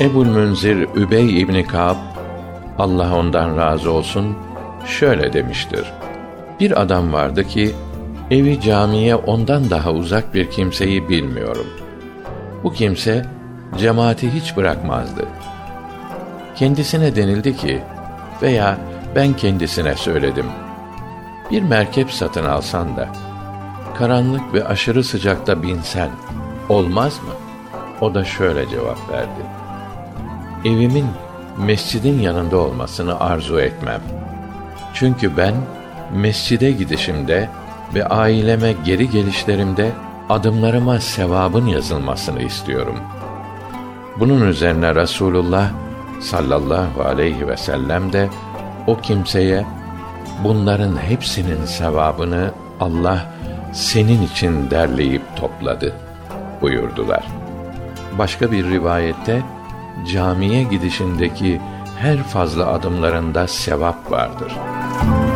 Ebul Münzir Übey İbni Ka'b Allah ondan razı olsun şöyle demiştir. Bir adam vardı ki evi camiye ondan daha uzak bir kimseyi bilmiyorum. Bu kimse cemaati hiç bırakmazdı. Kendisine denildi ki veya ben kendisine söyledim. Bir merkep satın alsan da karanlık ve aşırı sıcakta binsen olmaz mı? O da şöyle cevap verdi. Evimin mescidin yanında olmasını arzu etmem. Çünkü ben mescide gidişimde ve aileme geri gelişlerimde adımlarıma sevabın yazılmasını istiyorum. Bunun üzerine Rasulullah sallallahu aleyhi ve sellem de o kimseye bunların hepsinin sevabını Allah senin için derleyip topladı buyurdular. Başka bir rivayette camiye gidişindeki her fazla adımlarında sevap vardır.''